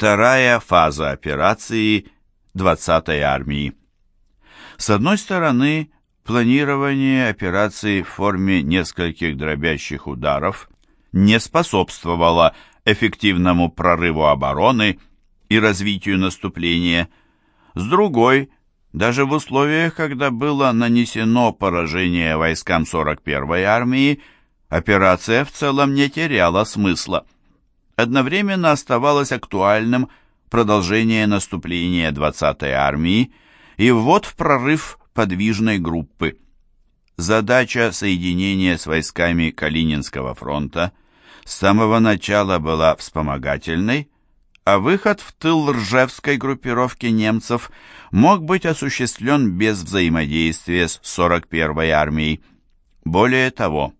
Вторая фаза операции 20-й армии. С одной стороны, планирование операции в форме нескольких дробящих ударов не способствовало эффективному прорыву обороны и развитию наступления. С другой, даже в условиях, когда было нанесено поражение войскам 41-й армии, операция в целом не теряла смысла. Одновременно оставалось актуальным продолжение наступления 20-й армии и ввод в прорыв подвижной группы. Задача соединения с войсками Калининского фронта с самого начала была вспомогательной, а выход в тыл Ржевской группировки немцев мог быть осуществлен без взаимодействия с 41-й армией. Более того,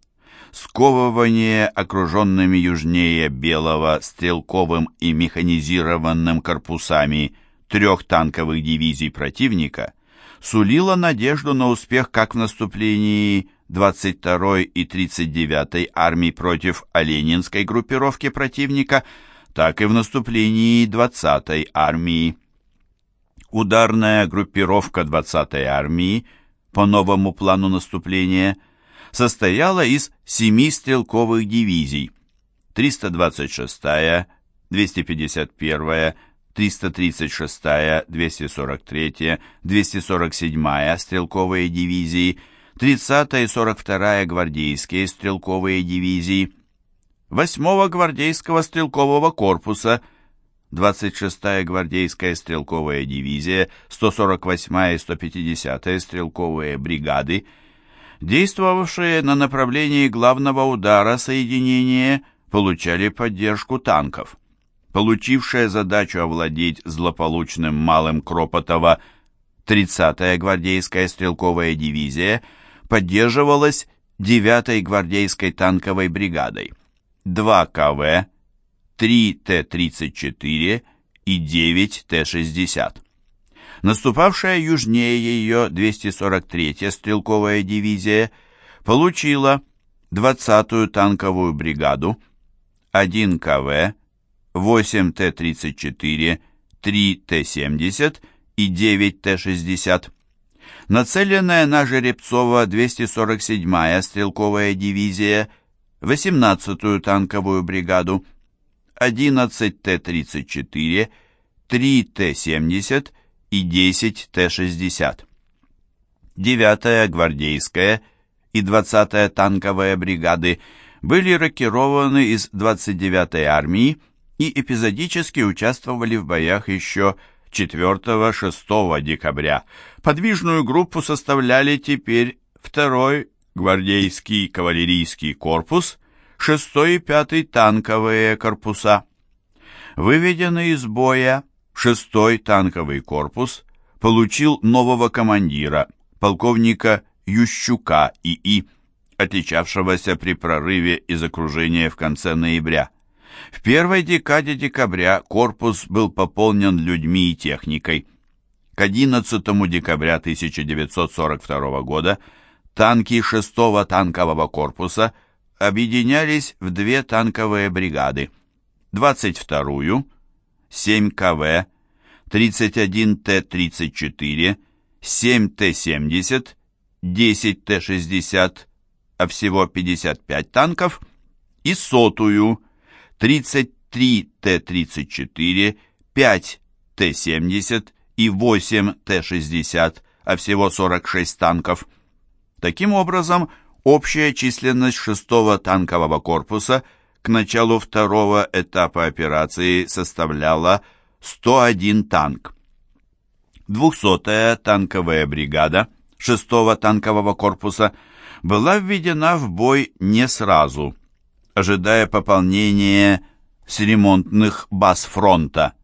сковывание окруженными южнее Белого стрелковым и механизированным корпусами трех танковых дивизий противника сулило надежду на успех как в наступлении 22-й и 39-й армий против Оленинской группировки противника, так и в наступлении 20-й армии. Ударная группировка 20-й армии по новому плану наступления состояла из семи стрелковых дивизий. 326-я, 251-я, 336-я, 243-я, 247-я стрелковые дивизии, 30-я и 42-я гвардейские стрелковые дивизии, 8-го гвардейского стрелкового корпуса, 26-я гвардейская стрелковая дивизия, 148-я и 150-я стрелковые бригады, действовавшие на направлении главного удара соединения, получали поддержку танков получившая задачу овладеть злополучным Малым Кропотово 30-я гвардейская стрелковая дивизия поддерживалась 9-й гвардейской танковой бригадой, 2 КВ, 3 Т-34 и 9 Т-60. Наступавшая южнее ее 243-я стрелковая дивизия получила 20-ю танковую бригаду, 1 КВ, 8 Т-34, 3 Т-70 и 9 Т-60. Нацеленная на Жеребцова 247-я стрелковая дивизия, 18-ю танковую бригаду, 11 Т-34, 3 Т-70 и 10 Т-60. 9-я гвардейская и 20-я танковая бригады были рокированы из 29-й армии и эпизодически участвовали в боях еще 4-6 декабря. Подвижную группу составляли теперь 2-й гвардейский кавалерийский корпус, 6 и 5 танковые корпуса. Выведенный из боя 6 танковый корпус получил нового командира, полковника Ющука ИИ, отличавшегося при прорыве из окружения в конце ноября. В первой декаде декабря корпус был пополнен людьми и техникой. К 11 декабря 1942 года танки 6-го танкового корпуса объединялись в две танковые бригады. 22-ю, 7 КВ, 31 Т-34, 7 Т-70, 10 Т-60, а всего 55 танков, и сотую, 33 Т-34, 5 Т-70 и 8 Т-60, а всего 46 танков. Таким образом, общая численность 6-го танкового корпуса к началу второго этапа операции составляла 101 танк. 200-я танковая бригада 6-го танкового корпуса была введена в бой не сразу – ожидая пополнения с ремонтных баз фронта.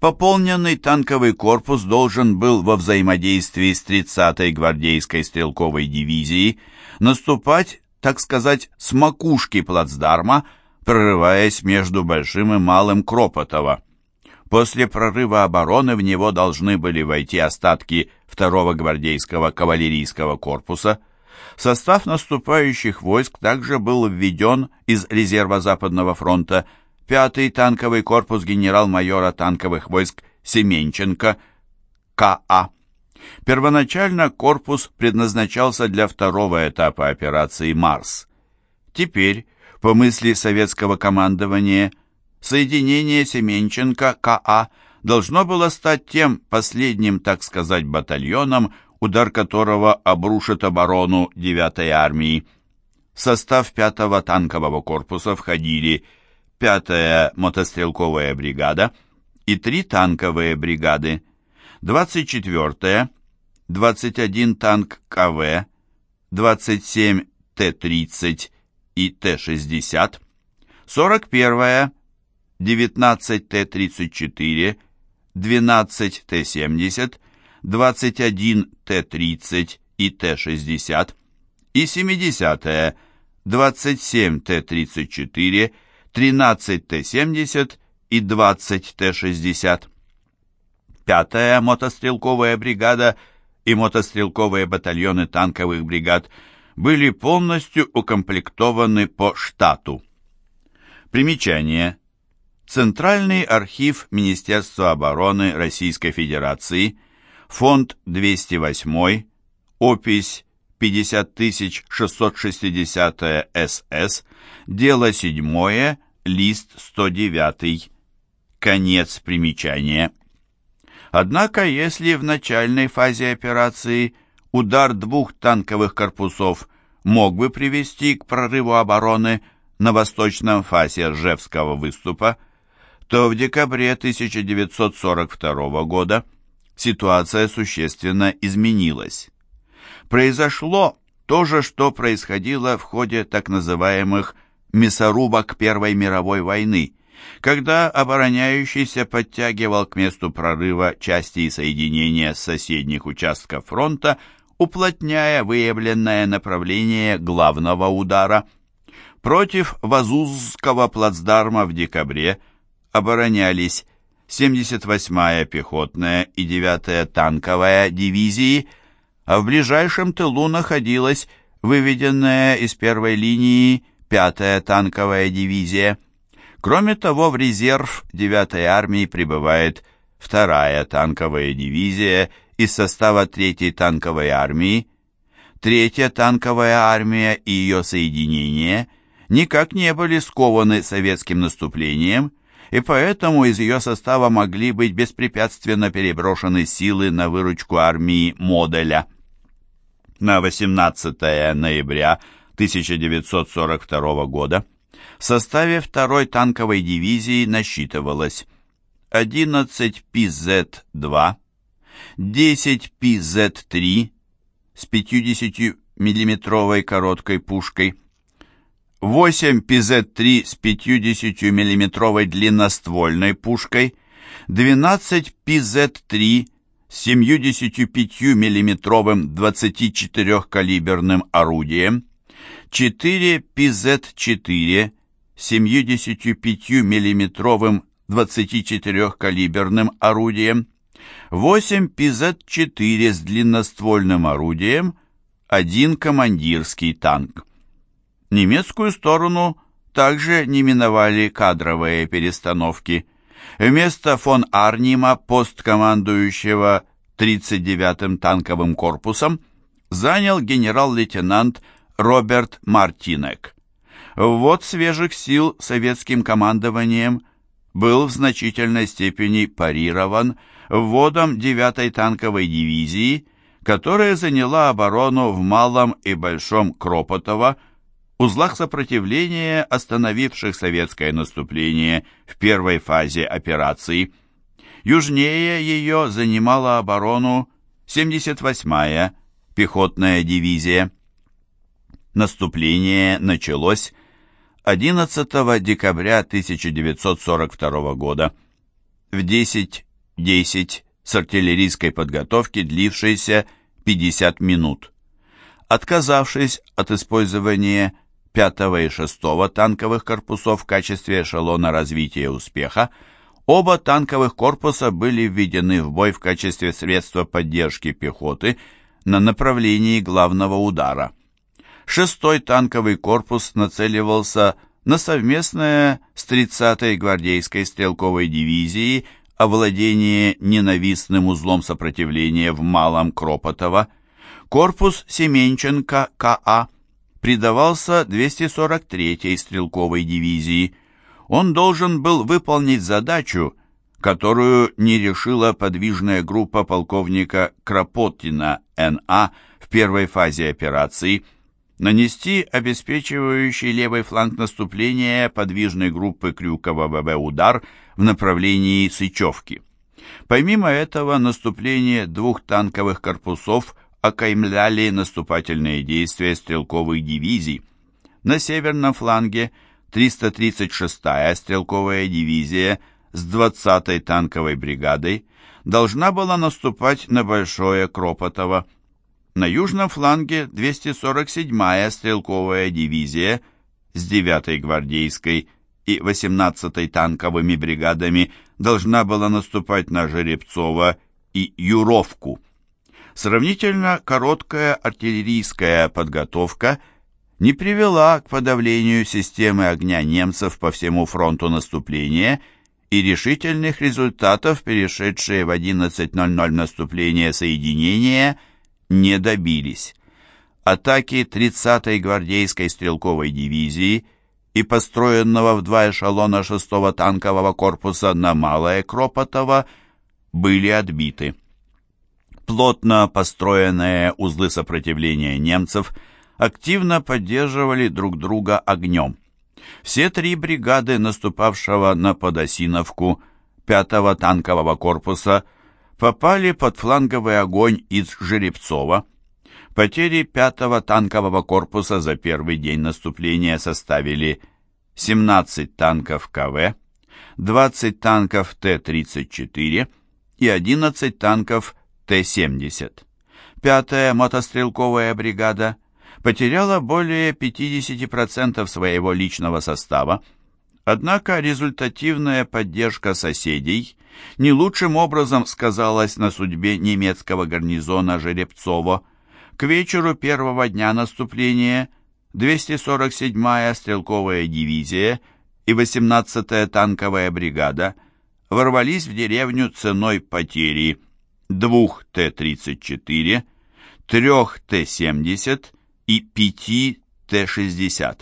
Пополненный танковый корпус должен был во взаимодействии с 30-й гвардейской стрелковой дивизией наступать, так сказать, с макушки плацдарма, прорываясь между Большим и Малым Кропотово. После прорыва обороны в него должны были войти остатки 2-го гвардейского кавалерийского корпуса – состав наступающих войск также был введен из резерва Западного фронта 5-й танковый корпус генерал-майора танковых войск Семенченко, К.А. Первоначально корпус предназначался для второго этапа операции «Марс». Теперь, по мысли советского командования, соединение Семенченко К.А. должно было стать тем последним, так сказать, батальоном, удар которого обрушит оборону 9-й армии. В состав 5-го танкового корпуса входили 5-я мотострелковая бригада и три танковые бригады, 24-я, 21 танк КВ, 27 Т-30 и Т-60, 41-я, 19 Т-34, 12 Т-70, 21 Т-30 и Т-60 и 70-я, 27 Т-34, 13 Т-70 и 20 Т-60. Пятая мотострелковая бригада и мотострелковые батальоны танковых бригад были полностью укомплектованы по штату. Примечание. Центральный архив Министерства обороны Российской Федерации, фонд 208, опись 50660 СС, дело 7, лист 109. Конец примечания. Однако, если в начальной фазе операции удар двух танковых корпусов мог бы привести к прорыву обороны на восточном фасе Ржевского выступа, то в декабре 1942 года ситуация существенно изменилась. Произошло то же, что происходило в ходе так называемых мясорубок Первой мировой войны, когда обороняющийся подтягивал к месту прорыва части и соединения с соседних участков фронта, уплотняя выявленное направление главного удара. Против Вазузского плацдарма в декабре оборонялись 78-я пехотная и 9-я танковая дивизии, а в ближайшем тылу находилась выведенная из первой линии 5-я танковая дивизия. Кроме того, в резерв 9-й армии прибывает 2-я танковая дивизия из состава 3-й танковой армии. 3-я танковая армия и ее соединения никак не были скованы советским наступлением, и поэтому из ее состава могли быть беспрепятственно переброшены силы на выручку армии Моделя. На 18 ноября 1942 года в составе второй танковой дивизии насчитывалось 11 ПЗ-2, 10 ПЗ-3 с 50 миллиметровой короткой пушкой, 8 ПЗ-3 с 50 миллиметровой длинноствольной пушкой, 12 ПЗ-3 с 75 миллиметровым 24-калиберным орудием, 4 ПЗ-4 75 миллиметровым 24-калиберным орудием, 8 ПЗ-4 с длинноствольным орудием, один командирский танк. Немецкую сторону также не миновали кадровые перестановки. Вместо фон Арнима, посткомандующего 39-м танковым корпусом, занял генерал-лейтенант Роберт Мартинек. Ввод свежих сил советским командованием был в значительной степени парирован вводом 9-й танковой дивизии, которая заняла оборону в Малом и Большом Кропотово, узлах сопротивления, остановивших советское наступление в первой фазе операции. Южнее ее занимала оборону 78-я пехотная дивизия. Наступление началось 11 декабря 1942 года в 10.10 .10 с артиллерийской подготовки, длившейся 50 минут. Отказавшись от использования 5 и 6 танковых корпусов в качестве эшелона развития успеха, оба танковых корпуса были введены в бой в качестве средства поддержки пехоты на направлении главного удара. Шестой танковый корпус нацеливался на совместное с 30-й гвардейской стрелковой дивизией овладение ненавистным узлом сопротивления в Малом Кропотово, корпус Семенченко К.А. придавался 243-й стрелковой дивизии. Он должен был выполнить задачу, которую не решила подвижная группа полковника Кропоткина Н.А. в первой фазе операции – нанести обеспечивающий левый фланг наступления подвижной группы Крюкова ВВ удар в направлении Сычевки. Помимо этого, наступление двух танковых корпусов окаймляли наступательные действия стрелковых дивизий. На северном фланге 336-я стрелковая дивизия с 20-й танковой бригадой должна была наступать на Большое Кропотово, на южном фланге 247-я стрелковая дивизия с 9-й гвардейской и 18-й танковыми бригадами должна была наступать на Жеребцово и Юровку. Сравнительно короткая артиллерийская подготовка не привела к подавлению системы огня немцев по всему фронту наступления и решительных результатов, перешедшие в 11.00 наступление соединения – не добились. Атаки 30-й гвардейской стрелковой дивизии и построенного в два эшелона 6-го танкового корпуса на Малое Кропотово были отбиты. Плотно построенные узлы сопротивления немцев активно поддерживали друг друга огнем. Все три бригады наступавшего на Подосиновку 5-го танкового корпуса – попали под фланговый огонь из Жеребцова. Потери 5-го танкового корпуса за первый день наступления составили 17 танков КВ, 20 танков Т-34 и 11 танков Т-70. Пятая мотострелковая бригада потеряла более 50% своего личного состава, Однако результативная поддержка соседей не лучшим образом сказалась на судьбе немецкого гарнизона Жеребцово. К вечеру первого дня наступления 247-я стрелковая дивизия и 18-я танковая бригада ворвались в деревню ценой потери двух Т-34, трех Т-70 и пяти Т-60.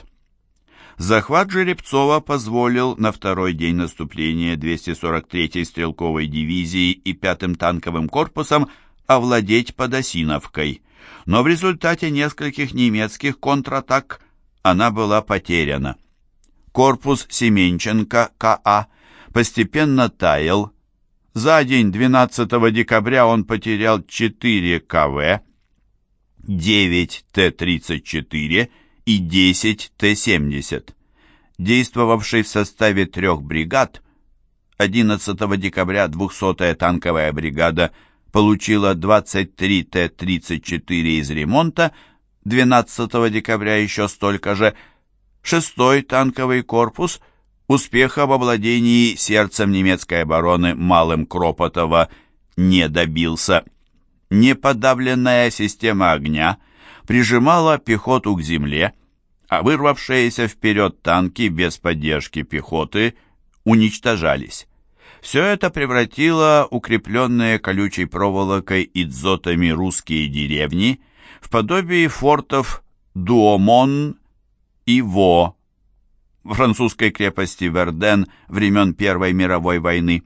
Захват Жеребцова позволил на второй день наступления 243-й стрелковой дивизии и 5-м танковым корпусом овладеть Подосиновкой, но в результате нескольких немецких контратак она была потеряна. Корпус Семенченко К.А. постепенно таял. За день 12 декабря он потерял 4 КВ, 9 Т-34 и 10 Т-70. Действовавший в составе трех бригад, 11 декабря 200-я танковая бригада получила 23 Т-34 из ремонта, 12 декабря еще столько же, 6-й танковый корпус успеха в обладении сердцем немецкой обороны Малым Кропотова не добился. Неподавленная система огня – прижимала пехоту к земле, а вырвавшиеся вперед танки без поддержки пехоты уничтожались. Все это превратило укрепленные колючей проволокой и дзотами русские деревни в подобие фортов Дуомон и Во, французской крепости Верден времен Первой мировой войны.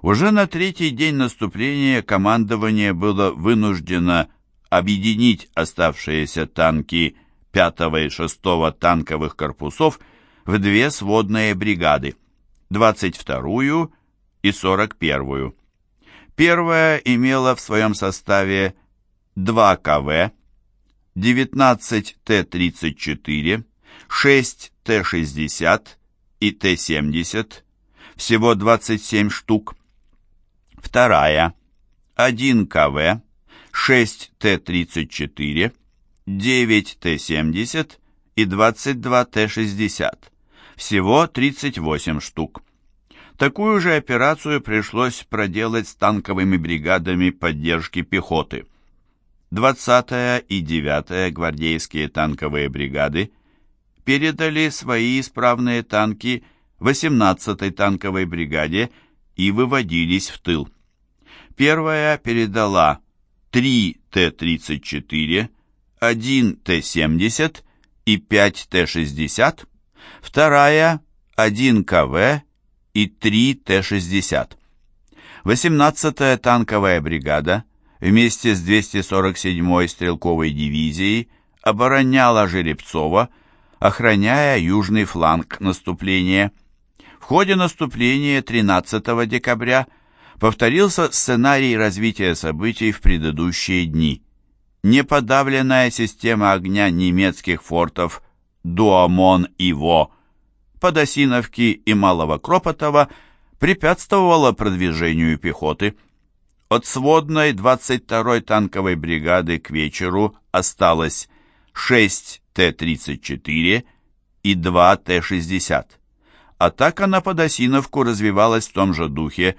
Уже на третий день наступления командование было вынуждено объединить оставшиеся танки 5 и 6 танковых корпусов в две сводные бригады, 22-ю и 41-ю. Первая имела в своем составе 2 КВ, 19 Т-34, 6 Т-60 и Т-70, всего 27 штук. Вторая, 1 КВ, 6 Т-34, 9 Т-70 и 22 Т-60. Всего 38 штук. Такую же операцию пришлось проделать с танковыми бригадами поддержки пехоты. 20-я и 9-я гвардейские танковые бригады передали свои исправные танки 18-й танковой бригаде и выводились в тыл. Первая передала 3 Т-34, 1 Т-70 и 5 Т-60, вторая 1 КВ и 3 Т-60. 18-я танковая бригада вместе с 247-й стрелковой дивизией обороняла Жеребцова, охраняя южный фланг наступления. В ходе наступления 13 декабря повторился сценарий развития событий в предыдущие дни. Неподавленная система огня немецких фортов Дуамон и Во, Подосиновки и Малого Кропотова препятствовала продвижению пехоты. От сводной 22-й танковой бригады к вечеру осталось 6 Т-34 и 2 Т-60. Атака на Подосиновку развивалась в том же духе.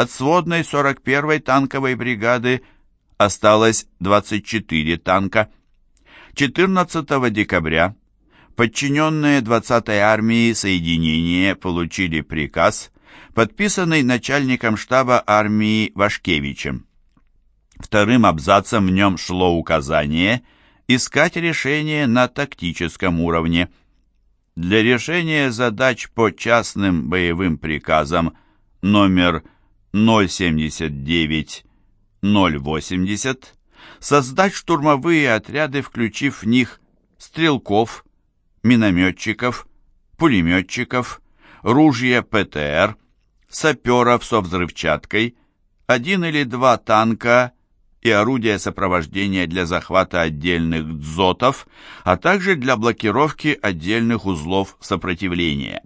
От сводной 41-й танковой бригады осталось 24 танка. 14 декабря подчиненные 20-й армии соединения получили приказ, подписанный начальником штаба армии Вашкевичем. Вторым абзацем в нем шло указание искать решение на тактическом уровне. Для решения задач по частным боевым приказам номер 079-080 создать штурмовые отряды, включив в них стрелков, минометчиков, пулеметчиков, ружья ПТР, саперов со взрывчаткой, один или два танка и орудия сопровождения для захвата отдельных дзотов, а также для блокировки отдельных узлов сопротивления.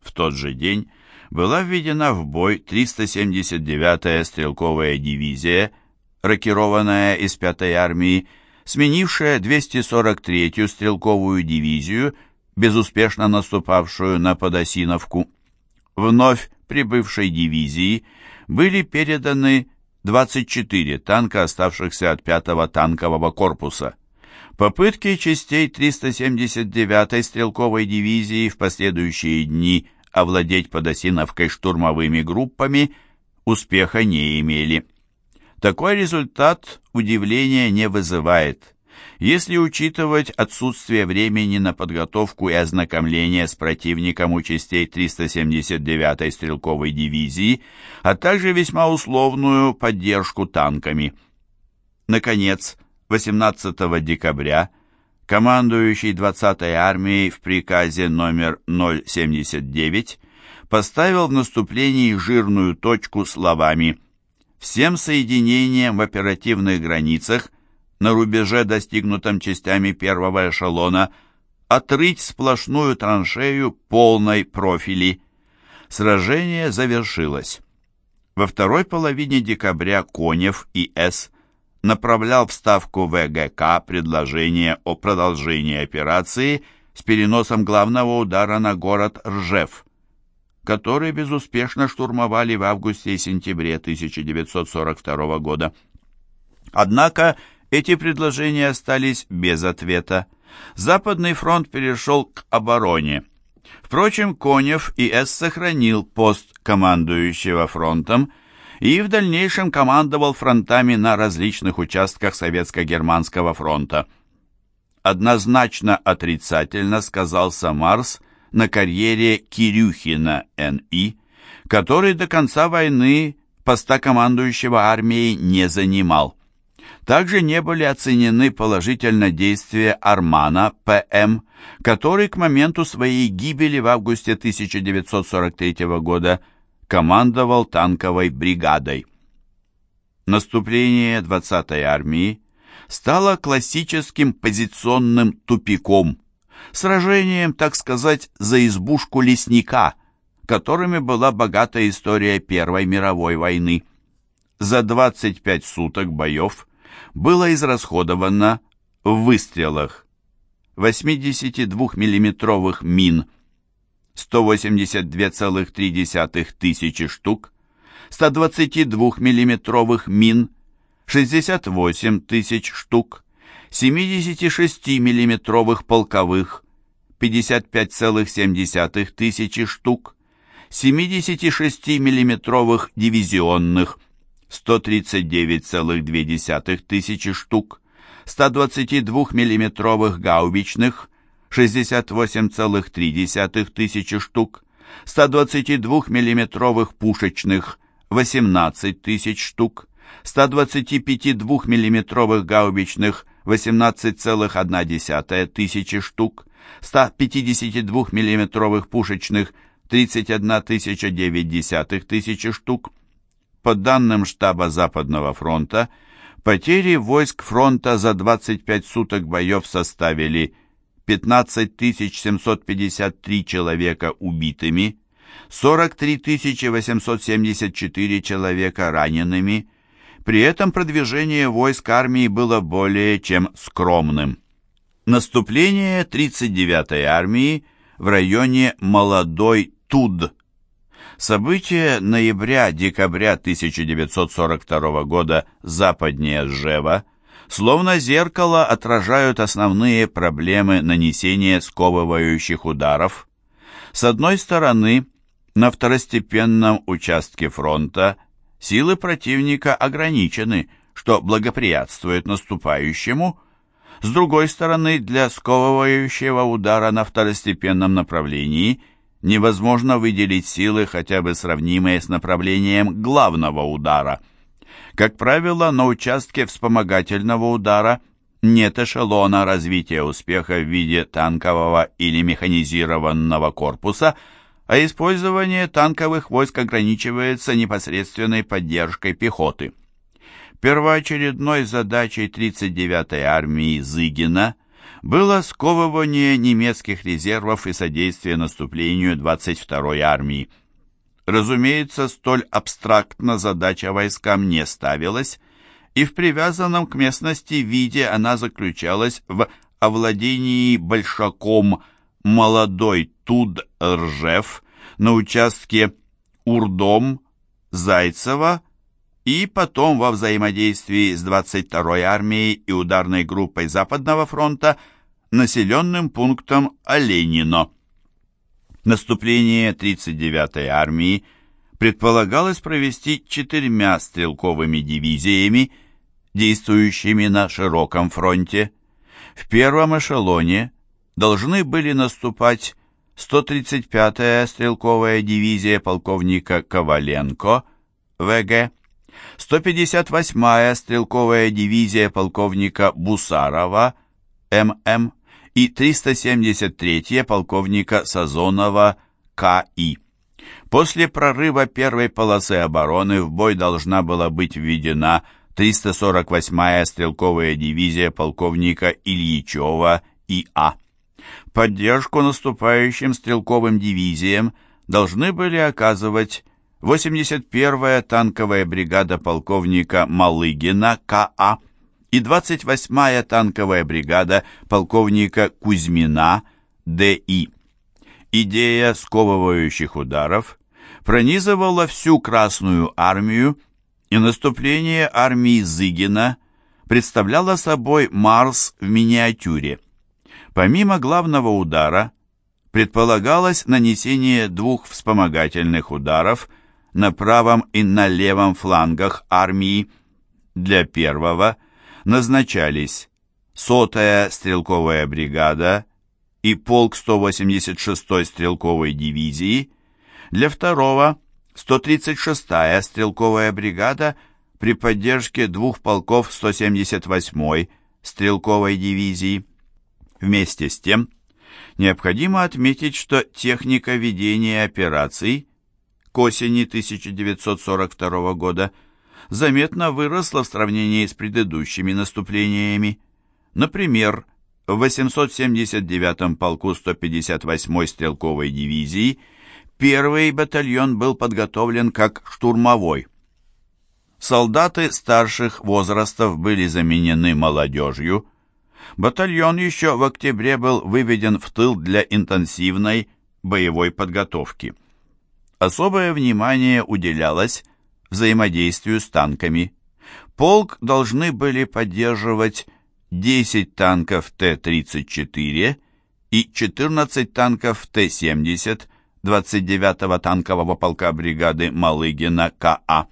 В тот же день была введена в бой 379-я стрелковая дивизия, рокированная из 5-й армии, сменившая 243-ю стрелковую дивизию, безуспешно наступавшую на Подосиновку. Вновь прибывшей дивизии были переданы 24 танка, оставшихся от 5-го танкового корпуса. Попытки частей 379-й стрелковой дивизии в последующие дни овладеть Подосиновкой штурмовыми группами успеха не имели. Такой результат удивления не вызывает. Если учитывать отсутствие времени на подготовку и ознакомление с противником у частей 379-й стрелковой дивизии, а также весьма условную поддержку танками. Наконец, 18 декабря командующий 20-й армией в приказе номер 079 поставил в наступлении жирную точку словами всем соединениям в оперативных границах на рубеже, достигнутом частями первого эшелона, отрыть сплошную траншею полной профили. Сражение завершилось. Во второй половине декабря Конев и С. направлял в Ставку ВГК предложение о продолжении операции с переносом главного удара на город Ржев который безуспешно штурмовали в августе и сентябре 1942 года. Однако эти предложения остались без ответа. Западный фронт перешел к обороне. Впрочем, Конев и С. сохранил пост командующего фронтом и в дальнейшем командовал фронтами на различных участках Советско-Германского фронта. Однозначно отрицательно сказался Марс – на карьере Кирюхина Н.И., который до конца войны поста командующего армией не занимал. Также не были оценены положительно действия Армана П.М., который к моменту своей гибели в августе 1943 года командовал танковой бригадой. Наступление 20-й армии стало классическим позиционным тупиком, сражением, так сказать, за избушку лесника, которыми была богата история Первой мировой войны. За 25 суток боев было израсходовано в выстрелах 82 миллиметровых мин 182,3 тысячи штук, 122 миллиметровых мин 68 тысяч штук, 76 миллиметровых полковых 55,7 тысячи штук, 76 миллиметровых дивизионных 139,2 тысячи штук, 122 миллиметровых гаубичных 68,3 тысячи штук, 122 миллиметровых пушечных 18 тысяч штук, 125 миллиметровых гаубичных 18,1 тысячи штук, 152 миллиметровых пушечных 31 9 тысячи штук. По данным штаба Западного фронта, потери войск фронта за 25 суток боев составили 15 753 человека убитыми, 43 874 человека ранеными. При этом продвижение войск армии было более чем скромным. Наступление 39-й армии в районе Молодой Туд. События ноября-декабря 1942 года западнее Жева словно зеркало отражают основные проблемы нанесения сковывающих ударов. С одной стороны, на второстепенном участке фронта силы противника ограничены, что благоприятствует наступающему. С другой стороны, для сковывающего удара на второстепенном направлении невозможно выделить силы, хотя бы сравнимые с направлением главного удара. Как правило, на участке вспомогательного удара нет эшелона развития успеха в виде танкового или механизированного корпуса – а использование танковых войск ограничивается непосредственной поддержкой пехоты. Первоочередной задачей 39-й армии Зыгина было сковывание немецких резервов и содействие наступлению 22-й армии. Разумеется, столь абстрактно задача войскам не ставилась, и в привязанном к местности виде она заключалась в овладении большаком молодой Туд-Ржев на участке Урдом, Зайцева и потом во взаимодействии с 22-й армией и ударной группой Западного фронта населенным пунктом Оленино. Наступление 39-й армии предполагалось провести четырьмя стрелковыми дивизиями, действующими на широком фронте. В первом эшелоне должны были наступать 135-я стрелковая дивизия полковника Коваленко, ВГ, 158-я стрелковая дивизия полковника Бусарова, ММ, и 373-я полковника Сазонова, КИ. После прорыва первой полосы обороны в бой должна была быть введена 348-я стрелковая дивизия полковника Ильичева, ИА. Поддержку наступающим стрелковым дивизиям должны были оказывать 81-я танковая бригада полковника Малыгина К.А. и 28-я танковая бригада полковника Кузьмина Д.И. Идея сковывающих ударов пронизывала всю Красную армию, и наступление армии Зыгина представляло собой Марс в миниатюре. Помимо главного удара, предполагалось нанесение двух вспомогательных ударов на правом и на левом флангах армии. Для первого назначались сотая стрелковая бригада и полк 186-й стрелковой дивизии, для второго 136-я стрелковая бригада при поддержке двух полков 178-й стрелковой дивизии. Вместе с тем, необходимо отметить, что техника ведения операций к осени 1942 года заметно выросла в сравнении с предыдущими наступлениями. Например, в 879-м полку 158-й стрелковой дивизии первый батальон был подготовлен как штурмовой. Солдаты старших возрастов были заменены молодежью, батальон еще в октябре был выведен в тыл для интенсивной боевой подготовки. Особое внимание уделялось взаимодействию с танками. Полк должны были поддерживать 10 танков Т-34 и 14 танков Т-70 29-го танкового полка бригады Малыгина К.А.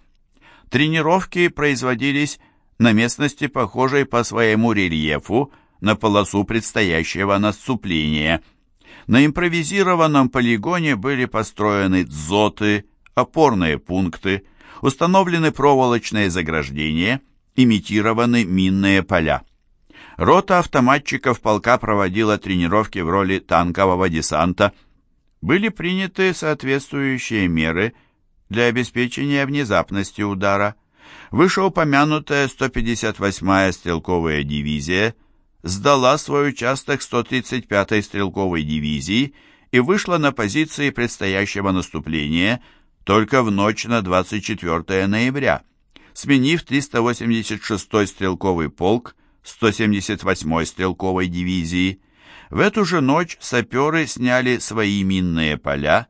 Тренировки производились на местности, похожей по своему рельефу на полосу предстоящего наступления. На импровизированном полигоне были построены дзоты, опорные пункты, установлены проволочные заграждения, имитированы минные поля. Рота автоматчиков полка проводила тренировки в роли танкового десанта. Были приняты соответствующие меры для обеспечения внезапности удара. Вышеупомянутая 158-я стрелковая дивизия сдала свой участок 135-й стрелковой дивизии и вышла на позиции предстоящего наступления только в ночь на 24 ноября, сменив 386-й стрелковый полк 178-й стрелковой дивизии. В эту же ночь саперы сняли свои минные поля,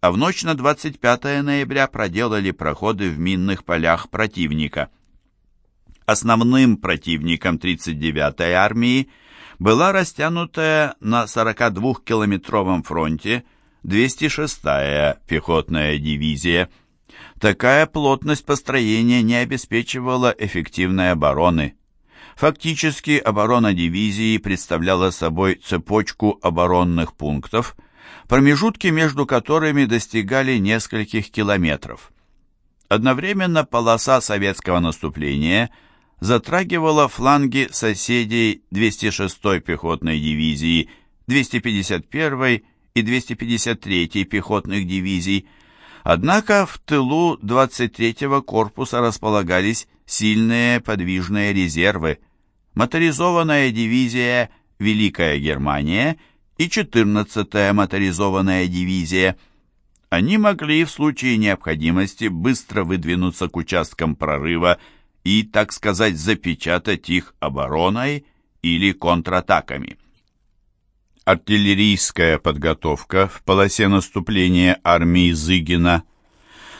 а в ночь на 25 ноября проделали проходы в минных полях противника. Основным противником 39-й армии была растянутая на 42-километровом фронте 206-я пехотная дивизия. Такая плотность построения не обеспечивала эффективной обороны. Фактически оборона дивизии представляла собой цепочку оборонных пунктов, промежутки между которыми достигали нескольких километров. Одновременно полоса советского наступления затрагивала фланги соседей 206-й пехотной дивизии, 251-й и 253-й пехотных дивизий, однако в тылу 23-го корпуса располагались сильные подвижные резервы, моторизованная дивизия «Великая Германия» и 14-я моторизованная дивизия. Они могли в случае необходимости быстро выдвинуться к участкам прорыва и, так сказать, запечатать их обороной или контратаками. Артиллерийская подготовка в полосе наступления армии Зыгина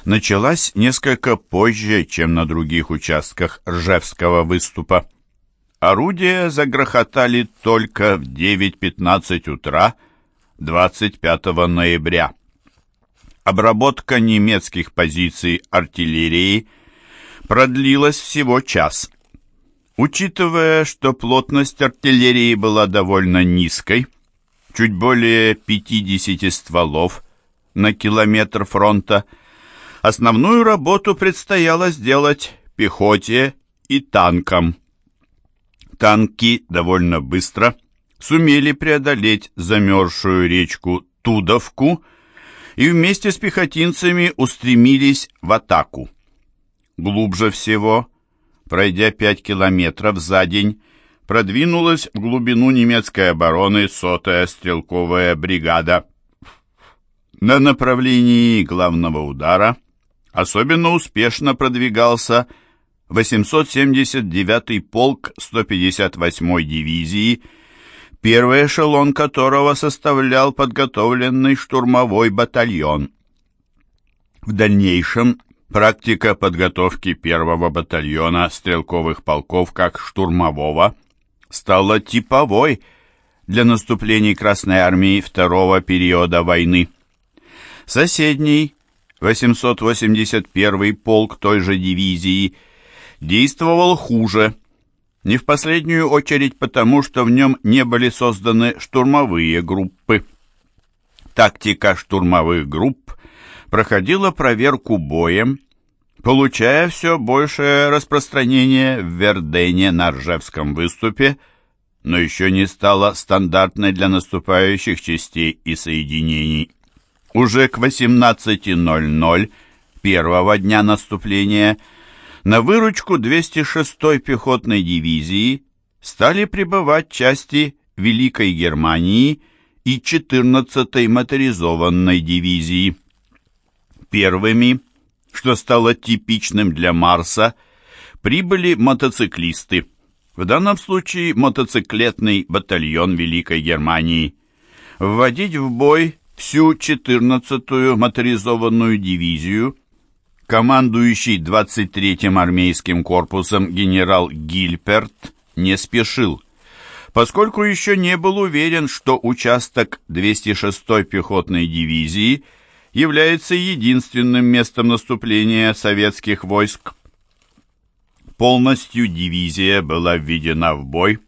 началась несколько позже, чем на других участках Ржевского выступа. Орудия загрохотали только в 9.15 утра 25 ноября. Обработка немецких позиций артиллерии продлилась всего час. Учитывая, что плотность артиллерии была довольно низкой, чуть более 50 стволов на километр фронта, основную работу предстояло сделать пехоте и танкам. Танки довольно быстро сумели преодолеть замерзшую речку Тудовку и вместе с пехотинцами устремились в атаку. Глубже всего, пройдя 5 километров за день, продвинулась в глубину немецкой обороны сотая стрелковая бригада. На направлении главного удара особенно успешно продвигался 879-й полк 158-й дивизии, первый эшелон которого составлял подготовленный штурмовой батальон. В дальнейшем практика подготовки первого батальона стрелковых полков как штурмового стала типовой для наступлений Красной Армии второго периода войны. Соседний, 881-й полк той же дивизии, действовал хуже, не в последнюю очередь потому, что в нем не были созданы штурмовые группы. Тактика штурмовых групп проходила проверку боем, получая все большее распространение в Вердене на Ржевском выступе, но еще не стала стандартной для наступающих частей и соединений. Уже к 18.00 первого дня наступления на выручку 206-й пехотной дивизии стали прибывать части Великой Германии и 14-й моторизованной дивизии. Первыми – что стало типичным для Марса, прибыли мотоциклисты, в данном случае мотоциклетный батальон Великой Германии. Вводить в бой всю 14-ю моторизованную дивизию командующий 23-м армейским корпусом генерал Гильперт не спешил. поскольку еще не был уверен, что участок 206-й пехотной дивизии является единственным местом наступления советских войск. Полностью дивизия была введена в бой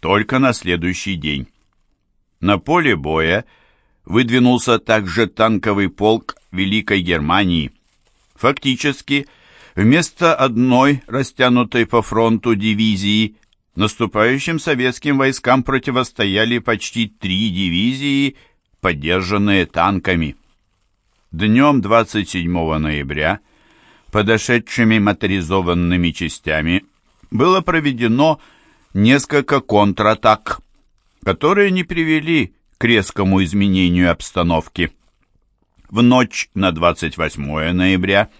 только на следующий день. На поле боя выдвинулся также танковый полк Великой Германии. Фактически, вместо одной растянутой по фронту дивизии наступающим советским войскам противостояли почти три дивизии, поддержанные танками. Днем 27 ноября подошедшими моторизованными частями было проведено несколько контратак, которые не привели к резкому изменению обстановки. В ночь на 28 ноября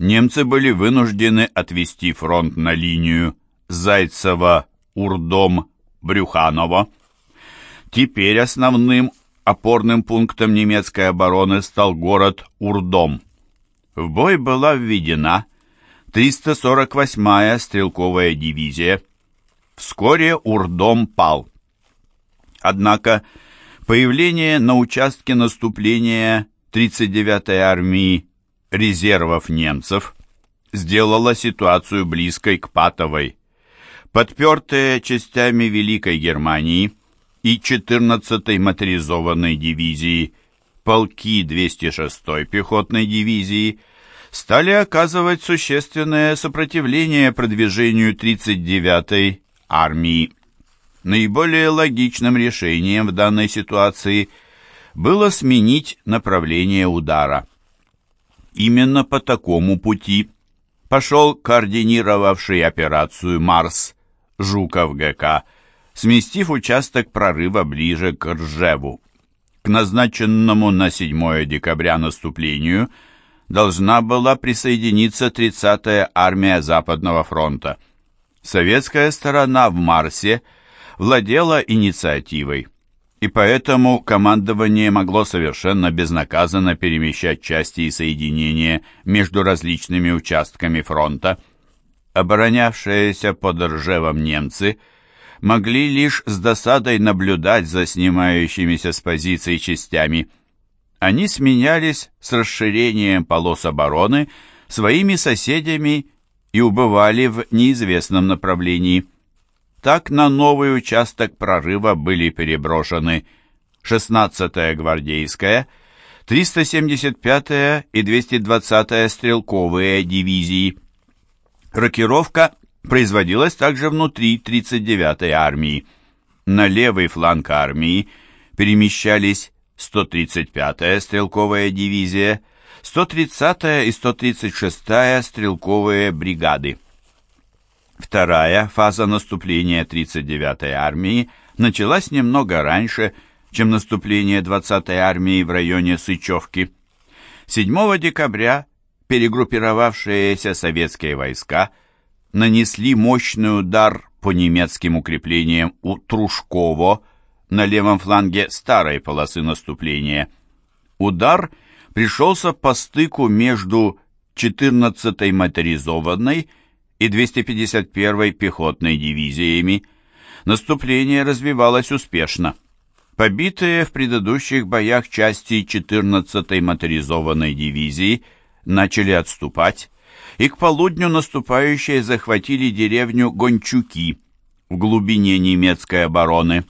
немцы были вынуждены отвести фронт на линию Зайцево-Урдом-Брюханово. Теперь основным опорным пунктом немецкой обороны стал город Урдом. В бой была введена 348-я стрелковая дивизия. Вскоре Урдом пал. Однако появление на участке наступления 39-й армии резервов немцев сделало ситуацию близкой к патовой. Подпертые частями Великой Германии и 14-й моторизованной дивизии полки 206-й пехотной дивизии стали оказывать существенное сопротивление продвижению 39-й армии. Наиболее логичным решением в данной ситуации было сменить направление удара. Именно по такому пути пошел координировавший операцию «Марс» Жуков ГК, сместив участок прорыва ближе к Ржеву. К назначенному на 7 декабря наступлению должна была присоединиться 30-я армия Западного фронта. Советская сторона в Марсе – владела инициативой, и поэтому командование могло совершенно безнаказанно перемещать части и соединения между различными участками фронта. Оборонявшиеся под Ржевом немцы могли лишь с досадой наблюдать за снимающимися с позиций частями. Они сменялись с расширением полос обороны своими соседями и убывали в неизвестном направлении. Так на новый участок прорыва были переброшены 16-я гвардейская, 375-я и 220-я стрелковые дивизии. Рокировка производилась также внутри 39-й армии. На левый фланг армии перемещались 135-я стрелковая дивизия, 130-я и 136-я стрелковые бригады. Вторая фаза наступления 39-й армии началась немного раньше, чем наступление 20-й армии в районе Сычевки. 7 декабря перегруппировавшиеся советские войска нанесли мощный удар по немецким укреплениям у Трушково на левом фланге старой полосы наступления. Удар пришелся по стыку между 14-й моторизованной и 251-й пехотной дивизиями. Наступление развивалось успешно. Побитые в предыдущих боях части 14-й моторизованной дивизии начали отступать, и к полудню наступающие захватили деревню Гончуки в глубине немецкой обороны,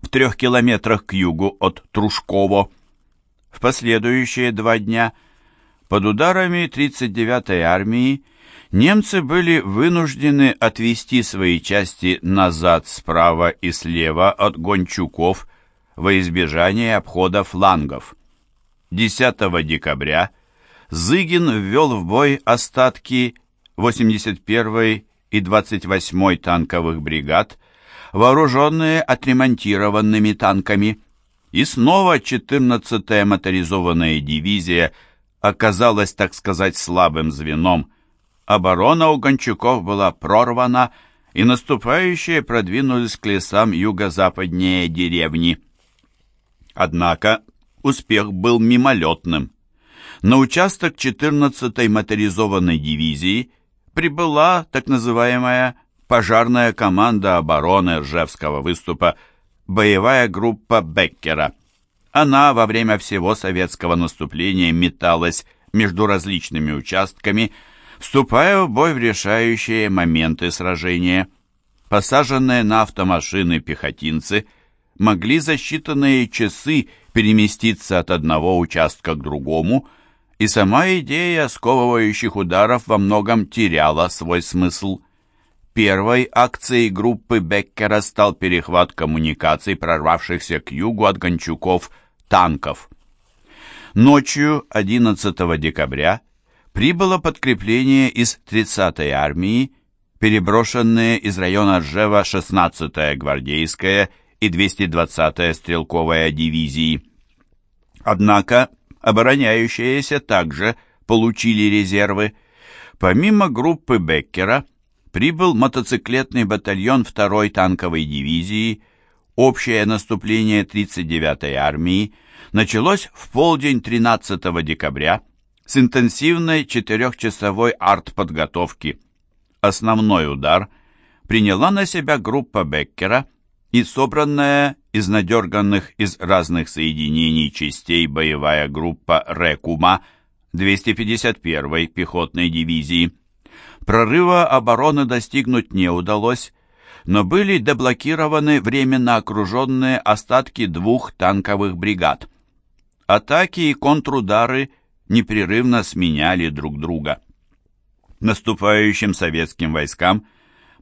в трех километрах к югу от Трушково. В последующие два дня под ударами 39-й армии немцы были вынуждены отвести свои части назад справа и слева от Гончуков во избежание обхода флангов. 10 декабря Зыгин ввел в бой остатки 81-й и 28-й танковых бригад, вооруженные отремонтированными танками, и снова 14-я моторизованная дивизия оказалась, так сказать, слабым звеном – оборона у Гончуков была прорвана, и наступающие продвинулись к лесам юго-западнее деревни. Однако успех был мимолетным. На участок 14-й моторизованной дивизии прибыла так называемая пожарная команда обороны Ржевского выступа, боевая группа Беккера. Она во время всего советского наступления металась между различными участками, вступая в бой в решающие моменты сражения. Посаженные на автомашины пехотинцы могли за считанные часы переместиться от одного участка к другому, и сама идея сковывающих ударов во многом теряла свой смысл. Первой акцией группы Беккера стал перехват коммуникаций, прорвавшихся к югу от Гончуков, танков. Ночью 11 декабря прибыло подкрепление из 30-й армии, переброшенные из района Ржева 16-я гвардейская и 220-я стрелковая дивизии. Однако обороняющиеся также получили резервы. Помимо группы Беккера прибыл мотоциклетный батальон 2-й танковой дивизии. Общее наступление 39-й армии началось в полдень 13 декабря с интенсивной четырехчасовой артподготовки. Основной удар приняла на себя группа Беккера и собранная из надерганных из разных соединений частей боевая группа Рекума 251-й пехотной дивизии. Прорыва обороны достигнуть не удалось, но были деблокированы временно окруженные остатки двух танковых бригад. Атаки и контрудары непрерывно сменяли друг друга. Наступающим советским войскам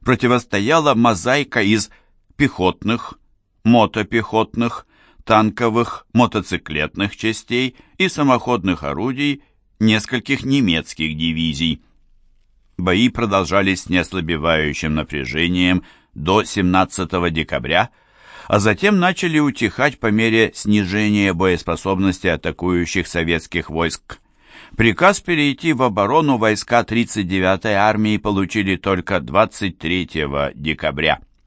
противостояла мозаика из пехотных, мотопехотных, танковых, мотоциклетных частей и самоходных орудий нескольких немецких дивизий. Бои продолжались с неослабевающим напряжением до 17 декабря, а затем начали утихать по мере снижения боеспособности атакующих советских войск. Приказ перейти в оборону войска 39-й армии получили только 23 декабря.